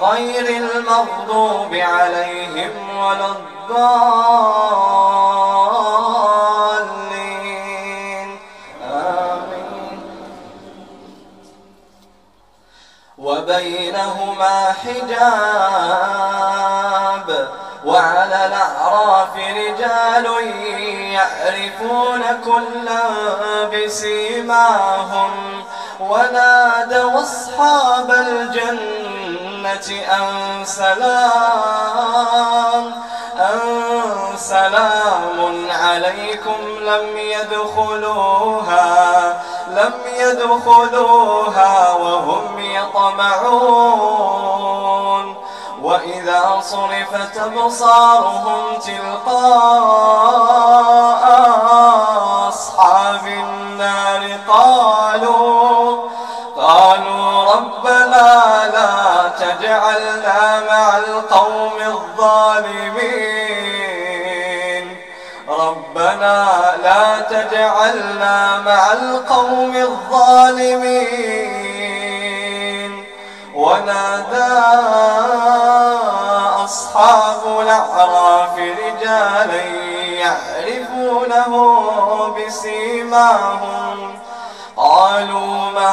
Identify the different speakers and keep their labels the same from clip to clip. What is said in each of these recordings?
Speaker 1: غير المغضوب عليهم ولا الضالين. آمين. وبينهما حجاب وعلى الأعراف رجال يعرفون كلا بسيماهم. ونادوا أصحاب الجنة أن سلام؟ أن سلام عليكم لم يدخلوها لم يدخلوها وهم يطمعون. وإذا صرفت أبصارهم تلقاء أصحاب النار قالوا قالوا ربنا لا تجعلنا مع القوم الظالمين. ربنا لا تجعلنا مع القوم الظالمين. ونادى أصحاب الأعراف رجالا يعرفونه بسيماهم. قالوا ما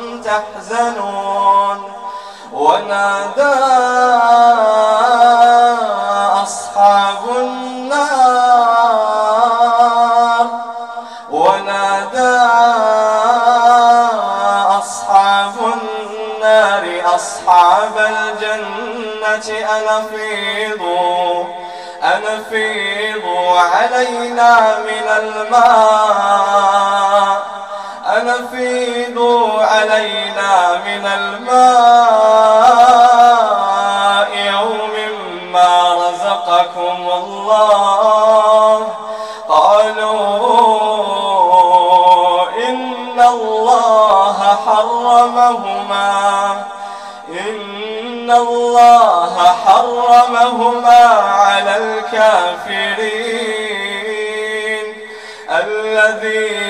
Speaker 1: أنتم تحزنون ونادى أصحاب النار ونادى أصحاب النار أصحاب الجنة أن أفيضوا أن أفيضوا علينا من الماء أن أفيضوا علينا من الماء يوم ما رزقكم الله. قالوا إن الله حرمهما. إن الله حرمهما على الكافرين. الذين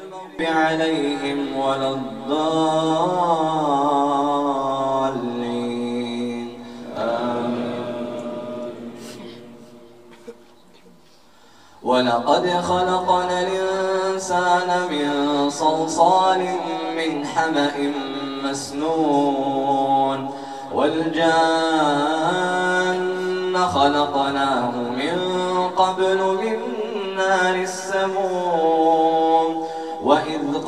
Speaker 1: عليهم ولا الضالين. آمين. ولقد خلقنا الإنسان من صلصال من حمأ مسنون. والجان خلقناه من قبل من نار السموم.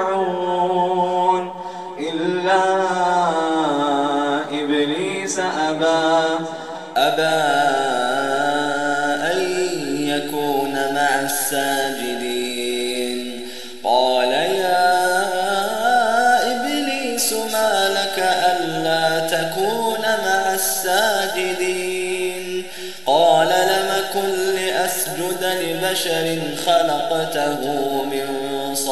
Speaker 1: أجمعون إلا إبليس أبى أبى أن يكون مع الساجدين. قال يا إبليس ما لك ألا تكون مع الساجدين؟ قال لم كن لأسجد لبشر خلقته من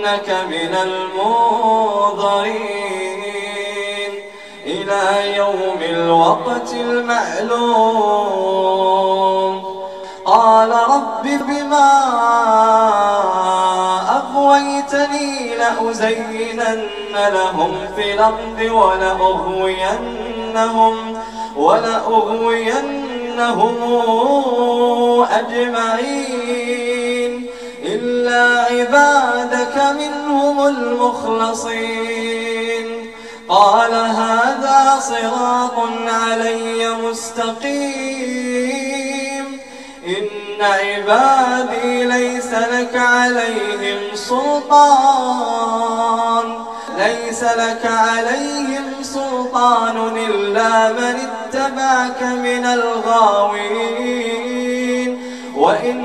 Speaker 1: فإنك من المنظرين. إلى يوم الوقت المعلوم. قال رب بما أغويتني لأزينن لهم في الأرض ولأغوينهم ولأغوينهم أجمعين. عبادك منهم المخلصين. قال هذا صراط علي مستقيم. إن عبادي ليس لك عليهم سلطان. ليس لك عليهم سلطان إلا من اتبعك من الغاوين. وإن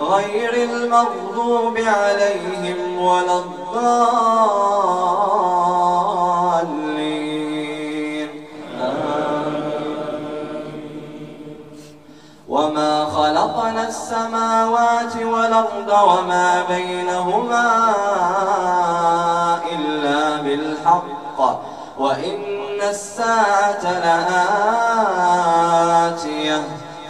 Speaker 1: غير المغضوب عليهم ولا الضالين. وما خلقنا السماوات والأرض وما بينهما إلا بالحق وإن الساعة لآتية.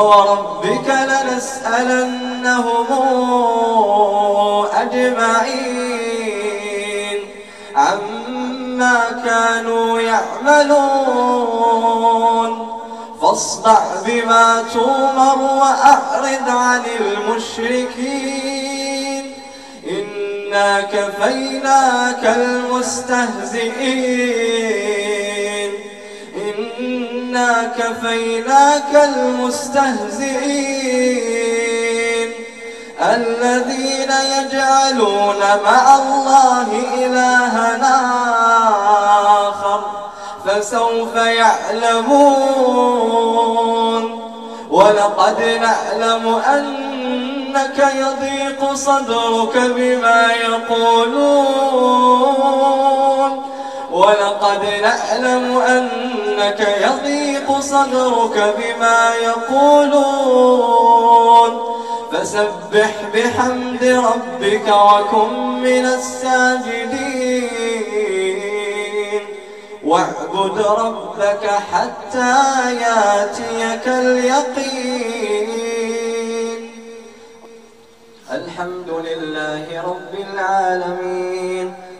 Speaker 2: فوربك لنسألنهم أجمعين عما كانوا يعملون فاصدع بما تومر وأعرض عن المشركين إنا كفيناك المستهزئين إنا كفيناك المستهزئين. الذين يجعلون مع الله إلهنا فسوف يعلمون. ولقد نعلم أنك يضيق صدرك بما يقولون. ولقد نعلم أنك يضيق صدرك بما يقولون. فسبح بحمد ربك وكن من الساجدين. واعبد ربك حتى ياتيك اليقين. الحمد لله رب العالمين.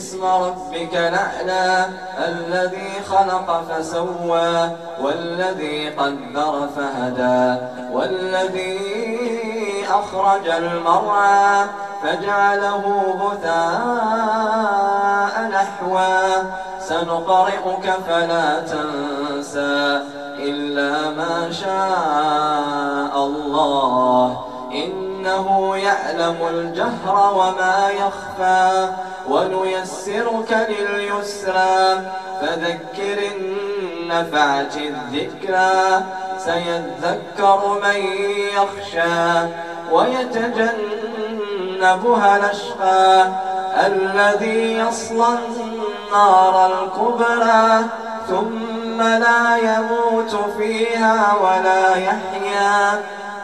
Speaker 2: اسم ربك الأعلى الذي خلق فسوى والذي قدر فهدى والذي أخرج المرعى فجعله غثاء نحوا سنقرئك فلا تنسى إلا ما شاء الله إنه يعلم الجهر وما يخفى. ونيسرك لليسرى فذكر النفعة الذكرى سيذكر من يخشى ويتجنبها الأشقى الذي يصلى النار الكبرى ثم لا يموت فيها ولا يحيا.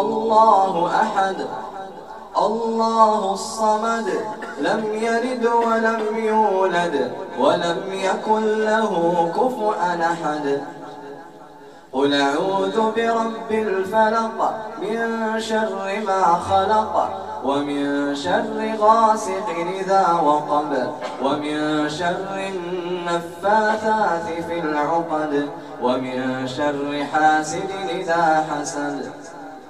Speaker 2: الله أحد. الله الصمد. لم يلد ولم يولد ولم يكن له كفؤا أحد. قل أعوذ برب الفلق من شر ما خلق ومن شر غاسق إذا وقب ومن شر النفاثات في العقد ومن شر حاسد إذا حسد.